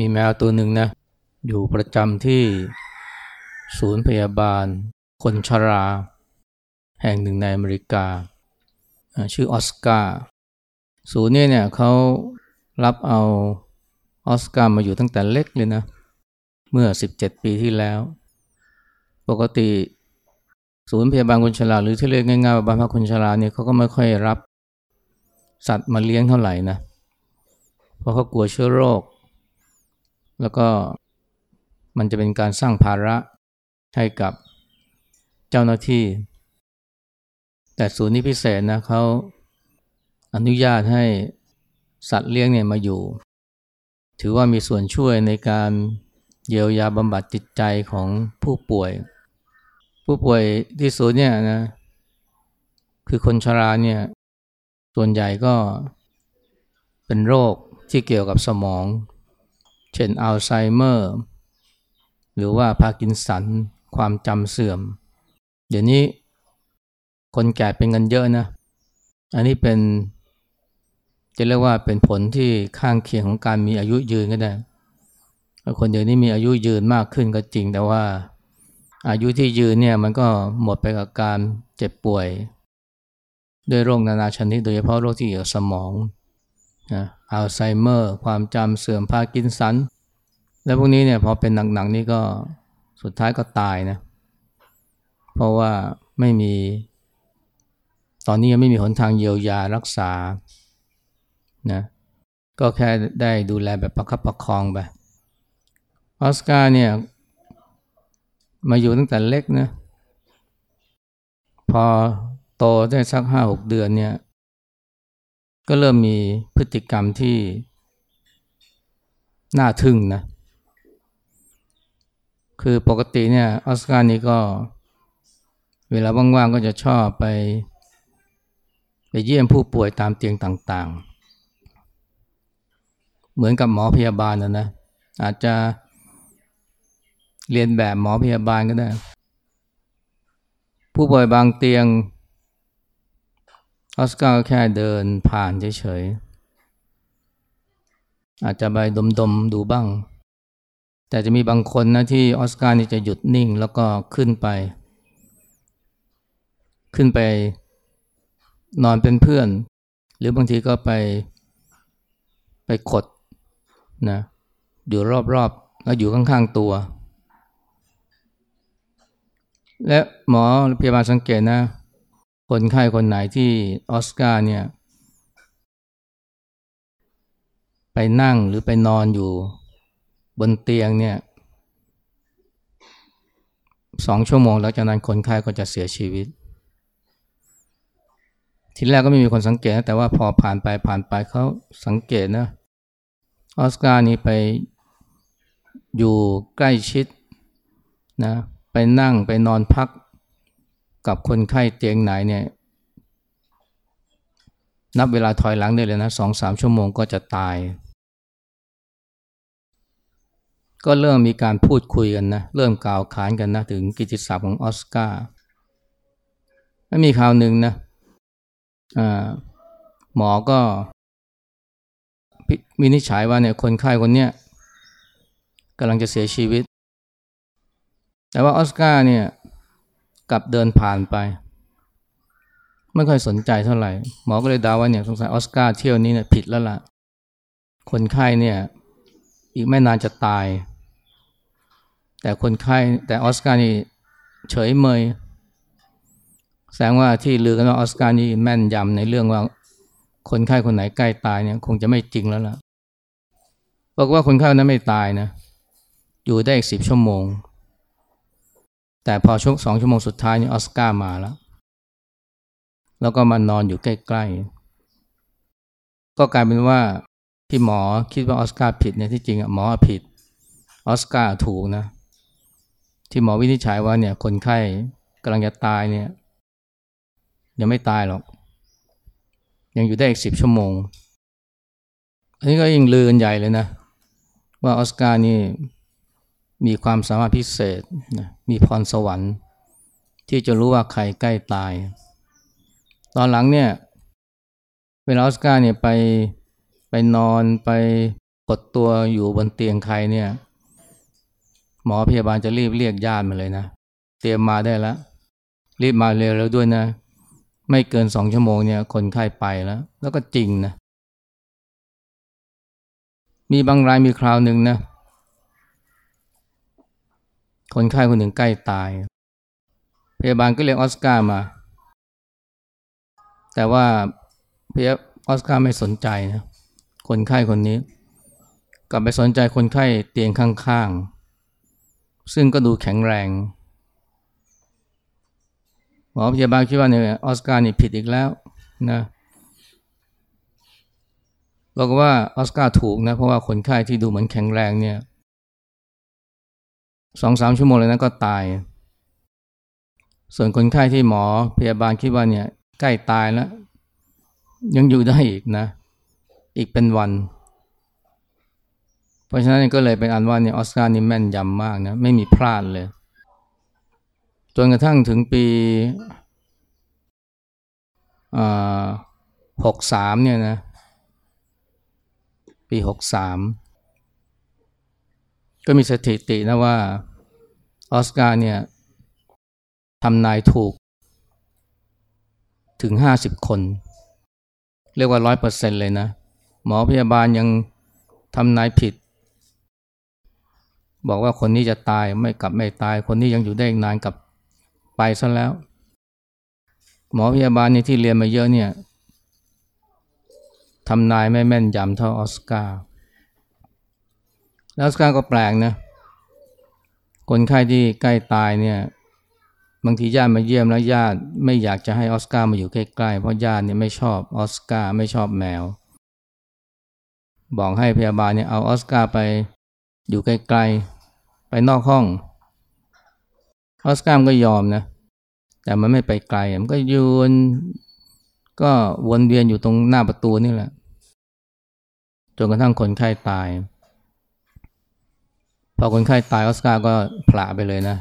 มีแมวตัวหนึ่งนะ อยู่ประจำที่ศูนย์พยาบาล คนชรา แห่งหนึ่งในอเมริกา ชื่อออสการ์ศูนย์นี้เนี่ยเขารับเอาออสการ์มาอยู่ตั้งแต่เล็กเลยนะ เมื่อ 17 ปีที่แล้ว ปกติศูนย์พยาบาลคนชราหรือที่เรียกง่ายๆว่าบ้านพักคนชราเนี่ยเขาก็ไม่ค่อยรับสัตว์มาเลี้ยงเท่าไหร่นะ เพราะเขากลัวเชื้อโรค แล้วก็มันจะเป็นการสร้างภาระให้กับเจ้าหน้าที่ แต่ศูนย์นี้พิเศษนะเขาอนุญาตให้สัตว์เลี้ยงเนี่ยมาอยู่ ถือว่ามีส่วนช่วยในการเยียวยาบำบัดจิตใจของผู้ป่วย ผู้ป่วยที่ศูนย์เนี่ยนะคือคนชราเนี่ยส่วนใหญ่ก็เป็นโรคที่เกี่ยวกับสมอง เช่นอัลไซเมอร์ หรือว่าพาร์กินสัน ความจำเสื่อม เดี๋ยวนี้คนแก่เป็นกันเยอะนะ อันนี้เป็น จะเรียกว่าเป็นผลที่ข้างเคียงของการมีอายุยืนก็ได้คนเดี๋ยวนี้มีอายุยืนมากขึ้นก็จริง แต่ว่าอายุที่ยืนเนี่ยมันก็หมดไปกับการเจ็บป่วย ด้วยโรคนานาชนิดโดยเฉพาะโรคที่เกี่ยวกับสมอง นะอัลไซเมอร์ ความจำเสื่อมพากินสัน แล้วพวกนี้เนี่ยพอเป็นหนักๆนี่ก็สุดท้ายก็ตายนะ เพราะว่าไม่มี ตอนนี้ยังไม่มีหนทางเยียวยารักษานะก็แค่ได้ดูแลแบบประคับประคองไปออสการ์เนี่ยมาอยู่ตั้งแต่เล็กนะ พอโตได้สักห้าหกเดือนเนี่ย ก็เริ่มมีพฤติกรรมที่น่าทึ่งนะ คือปกติเนี่ยออสการ์นี่ก็ เวลาว่างๆก็จะชอบไป ไปเยี่ยมผู้ป่วยตามเตียงต่างๆ เหมือนกับหมอพยาบาลนะนะ อาจจะเรียนแบบหมอพยาบาลก็ได้ ผู้ป่วยบางเตียง ออสการ์ก็แค่เดินผ่านเฉยๆ อาจจะไปดมๆดูบ้าง แต่จะมีบางคนนะที่ออสการ์นี่จะหยุดนิ่งแล้วก็ขึ้นไป ขึ้นไปนอนเป็นเพื่อน หรือบางทีก็ไปไปกดนะอยู่รอบๆแล้วอยู่ข้างๆตัว และหมอพยาบาลสังเกตนะ คนไข้คนไหนที่ออสการ์เนี่ยไปนั่งหรือไปนอนอยู่บนเตียงเนี่ยสองชั่วโมงแล้วจากนั้นคนไข้ก็จะเสียชีวิต ทีแรกก็ไม่มีคนสังเกตนะแต่ว่าพอผ่านไปผ่านไปเขาสังเกตนะออสการ์นี่ไปอยู่ใกล้ชิดนะไปนั่งไปนอนพัก กับคนไข้เตียงไหนเนี่ย นับเวลาถอยหลังได้เลยนะสองสามชั่วโมงก็จะตาย ก็เริ่มมีการพูดคุยกันนะ เริ่มกล่าวขานกันนะถึงกิจศัพท์ของออสการ์ไม่มีข่าวหนึ่งนะหมอก็วินิจฉัยว่าเนี่ยคนไข้คนเนี้ยกำลังจะเสียชีวิต แต่ว่าออสการ์เนี่ย กับเดินผ่านไป ไม่ค่อยสนใจเท่าไหร่ หมอก็เลยดาว่าเนี่ยสงสัยออสการ์เที่ยวนี้เนี่ยผิดแล้วล่ะ คนไข้เนี่ย อีกไม่นานจะตาย แต่คนไข้แต่ออสการ์นี่เฉยเมย แสดงว่าที่ลือกันว่าออสการ์นี่แม่นยำในเรื่องว่าคนไข้คนไหนใกล้ตายเนี่ย คงจะไม่จริงแล้วล่ะบอกว่าคนไข้นั้นไม่ตายนะ อยู่ได้อีกสิบชั่วโมง แต่พอช่วงสองชั่วโมงสุดท้ายนี่ออสการ์มาแล้ว แล้วก็มานอนอยู่ใกล้ๆ ก็กลายเป็นว่าที่หมอคิดว่าออสการ์ผิดเนี่ยที่จริงอะหมอผิดออสการ์ถูกนะ ที่หมอวินิจฉัยว่าเนี่ยคนไข้กำลังจะตายเนี่ยยังไม่ตายหรอก ยังอยู่ได้อีกสิบชั่วโมง อันนี้ก็ยิ่งลือกันใหญ่เลยนะ ว่าออสการ์นี่ มีความสามารถพิเศษ มีพรสวรรค์ ที่จะรู้ว่าใครใกล้ตาย ตอนหลังเนี่ย เวลาออสการ์เนี่ยไปไปนอนไปกดตัวอยู่บนเตียงใครเนี่ย หมอพยาบาลจะรีบเรียกญาติมาเลยนะ เตรียมมาได้แล้ว รีบมาเร็วแล้วด้วยนะ ไม่เกินสองชั่วโมงเนี่ย คนไข้ไปแล้ว แล้วก็จริงนะ มีบางรายมีคราวหนึ่งนะ คนไข้คนหนึ่งใกล้ตาย พยาบาลก็เรียกออสการ์มา แต่ว่าพยาออสการ์ไม่สนใจนะคนไข้คนนี้ กลับไปสนใจคนไข้เตียงข้างๆ ซึ่งก็ดูแข็งแรงหมอพยาบาลคิดว่าเนี่ยออสการ์นี่ผิดอีกแล้วนะบอกว่าออสการ์ถูกนะเพราะว่าคนไข้ที่ดูเหมือนแข็งแรงเนี่ย สองสามชั่วโมงเลยนะก็ตาย ส่วนคนไข้ที่หมอพยาบาลคิดว่าเนี่ยใกล้ตายแล้ว ยังอยู่ได้อีกนะ อีกเป็นวัน เพราะฉะนั้นก็เลยเป็นอันว่าเนี่ยออสการ์นี่แม่นยำมากนะไม่มีพลาดเลย จนกระทั่งถึงปีหกสามเนี่ยนะ ปีหกสาม ก็มีสถิตินะว่าออสการ์เนี่ยทำนายถูกถึงห้าสิบคน เรียกว่าร้อยเปอร์เซ็นเลยนะ หมอพยาบาลยังทำนายผิด บอกว่าคนนี้จะตายไม่กลับไม่ตาย คนนี้ยังอยู่ได้อีกนานกับไปซะแล้ว หมอพยาบาลนี่ที่เรียนมาเยอะเนี่ยทำนายไม่แม่นยำเท่าออสการ์ แล้วออสการ์ก็แปลกนะคนไข้ที่ใกล้ตายเนี่ยบางทีญาติมาเยี่ยมแล้วญาติไม่อยากจะให้ออสการ์มาอยู่ใกล้ๆเพราะญาติเนี่ยไม่ชอบออสการ์ไม่ชอบแมว บอกให้พยาบาลเนี่ยเอาออสการ์ไปอยู่ไกลๆไปนอกห้องออสการ์ก็ยอมนะแต่มันไม่ไปไกลมันก็ยืนก็วนเวียนอยู่ตรงหน้าประตูนี่แหละจนกระทั่งคนไข้ตาย พอคนไข้ตายออสการ์ก็ผละไปเลยนะ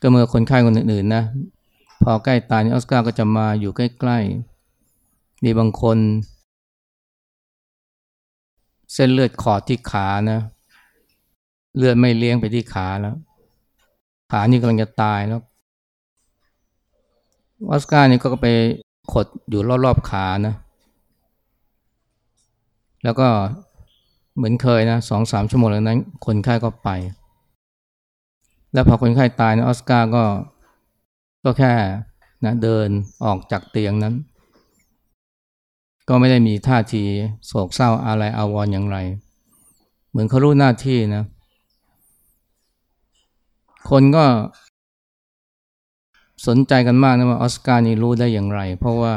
ก็เมื่อคนไข้คนอื่นๆนะ พอใกล้ตายออสการ์ก็จะมาอยู่ใกล้ๆมีบางคน เส้นเลือดขอดที่ขานะ เลือดไม่เลี้ยงไปที่ขาแล้ว ขานี่กำลังจะตายแล้วออสการ์นี่ก็ไปขดอยู่รอบๆขานะ แล้วก็ เหมือนเคยนะสองสามชั่วโมงแล้วนั้น คนไข้ก็ไป แล้วพอคนไข้ตายนะออสการ์ก็ก็แค่นะเดินออกจากเตียงนั้น ก็ไม่ได้มีท่าทีโศกเศร้าอะไรอาวรอย่างไร เหมือนเขารู้หน้าที่นะ คนก็สนใจกันมากนะว่าออสการ์นี่รู้ได้อย่างไร เพราะว่า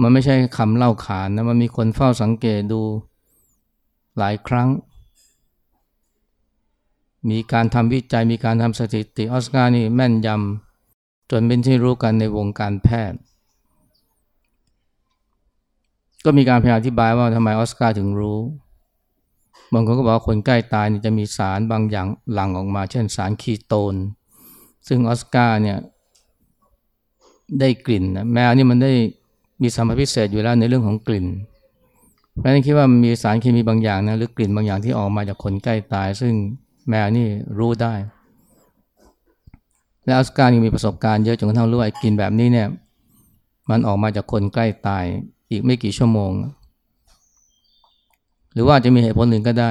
มันไม่ใช่คำเล่าขานนะมันมีคนเฝ้าสังเกตดูหลายครั้ง มีการทำวิจัยมีการทำสถิติออสการ์นี่แม่นยำจนเป็นที่รู้กันในวงการแพทย์ ก็มีการพยายามอธิบายว่าทำไมออสการ์ถึงรู้บางคนก็บอกว่าคนใกล้ตายนี่จะมีสารบางอย่างหลั่งออกมา เช่นสารคีโตน ซึ่งออสการ์เนี่ยได้กลิ่นนะแมวนี่มันได้ มีสัมผัสพิเศษอยู่แล้วในเรื่องของกลิ่นเพราะฉะนั้นคิดว่ามีสารเคมีบางอย่างนะหรือกลิ่นบางอย่างที่ออกมาจากคนใกล้ตาย ซึ่งแมวนี่รู้ได้ และออสการ์ยังมีประสบการณ์เยอะจนกระทั่งรู้ว่ากลิ่นแบบนี้เนี่ย มันออกมาจากคนใกล้ตาย อีกไม่กี่ชั่วโมง หรือว่าจะมีเหตุผลหนึ่งก็ได้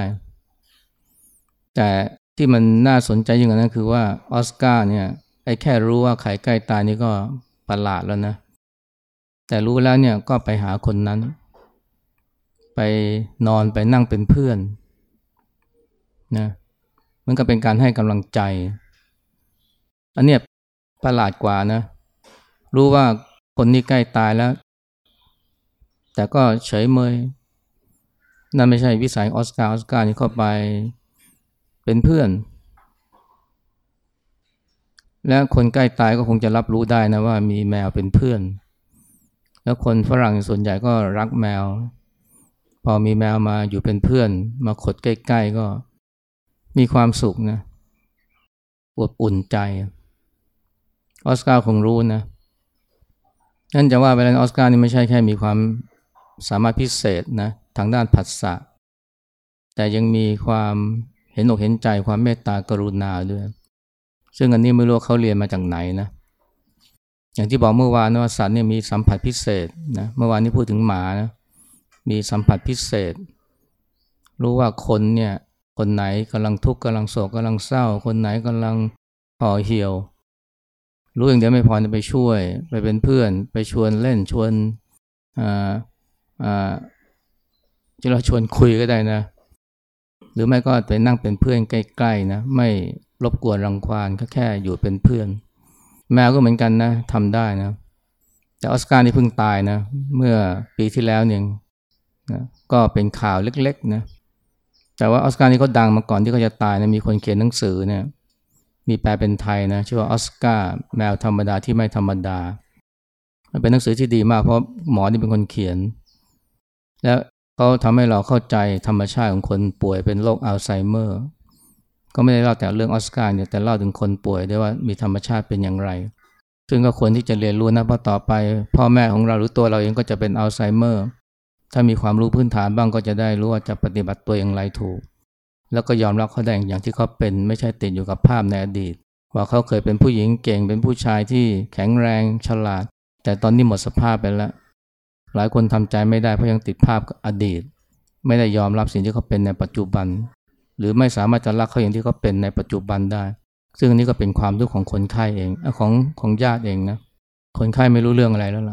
แต่ที่มันน่าสนใจยิ่งกว่านั้นคือว่าออสการ์เนี่ยไอ้แค่รู้ว่าใครใกล้ตายนี่ก็ประหลาดแล้วนะ แต่รู้แล้วเนี่ยก็ไปหาคนนั้น ไปนอนไปนั่งเป็นเพื่อนนะมันก็เป็นการให้กำลังใจ อันเนี้ยประหลาดกว่านะ รู้ว่าคนนี้ใกล้ตายแล้ว แต่ก็เฉยเมยนั่นไม่ใช่วิสัยออสการ์ออสการ์นี่เข้าไปเป็นเพื่อน และคนใกล้ตายก็คงจะรับรู้ได้นะว่ามีแมวเป็นเพื่อน แล้วคนฝรั่งส่วนใหญ่ก็รักแมว พอมีแมวมาอยู่เป็นเพื่อน มาขดใกล้ๆก็มีความสุขนะอบอุ่นใจ ออสการ์คงรู้นะนั่นจะว่าไปแล้วออสการ์นี่ไม่ใช่แค่มีความสามารถพิเศษนะทางด้านผัสสะแต่ยังมีความเห็นอกเห็นใจความเมตตากรุณาด้วย ซึ่งอันนี้ไม่รู้เขาเรียนมาจากไหนนะ อย่างที่บอกเมื่อวานนะว่าสัตว์เนี่ยมีสัมผัสพิเศษนะเมื่อวานนี้พูดถึงหมานะมีสัมผัสพิเศษ รู้ว่าคนเนี่ยคนไหนกำลังทุกข์กำลังโศกกำลังเศร้า คนไหนกำลังห่อเหี่ยว รู้อย่างเดียวไม่พอจะไปช่วย ไปเป็นเพื่อน ไปชวนเล่นชวนอ่าอ่าจะเราชวนคุยก็ได้นะ หรือไม่ก็ไปนั่งเป็นเพื่อนใกล้ๆนะไม่รบกวนรังควานก็แค่อยู่เป็นเพื่อน แมวก็เหมือนกันนะทำได้นะ แต่ออสการ์นี่เพิ่งตายนะ เมื่อปีที่แล้วเนี่ยนะก็เป็นข่าวเล็กๆนะแต่ว่าออสการ์นี่เขาดังมาก่อนที่เขาจะตายนะมีคนเขียนหนังสือเนี่ยมีแปลเป็นไทยนะชื่อว่าออสการ์แมวธรรมดาที่ไม่ธรรมดา มันเป็นหนังสือที่ดีมากเพราะหมอนี่เป็นคนเขียน แล้วเขาทำให้เราเข้าใจธรรมชาติของคนป่วยเป็นโรคอัลไซเมอร์ ก็ไม่ได้เล่าแต่เรื่องออสการ์เนี่ยแต่เล่าถึงคนป่วยด้วยว่ามีธรรมชาติเป็นอย่างไร ซึ่งก็ควรที่จะเรียนรู้นะเพราะต่อไป พ่อแม่ของเราหรือตัวเราเองก็จะเป็นอัลไซเมอร์ ถ้ามีความรู้พื้นฐานบ้างก็จะได้รู้ว่าจะปฏิบัติตัวอย่างไรถูก แล้วก็ยอมรับเขาได้อย่างที่เขาเป็นไม่ใช่ติดอยู่กับภาพในอดีต ว่าเขาเคยเป็นผู้หญิงเก่งเป็นผู้ชายที่แข็งแรงฉลาด แต่ตอนนี้หมดสภาพไปแล้วหลายคนทำใจไม่ได้เพราะยังติดภาพอดีต ไม่ได้ยอมรับสิ่งที่เขาเป็นในปัจจุบัน หรือไม่สามารถจะรักเขาอย่างที่เขาเป็นในปัจจุบันได้ ซึ่งอันนี้ก็เป็นความทุกข์ของคนไข้เองของของญาติเองนะคนไข้ไม่รู้เรื่องอะไรแล้วล่ะ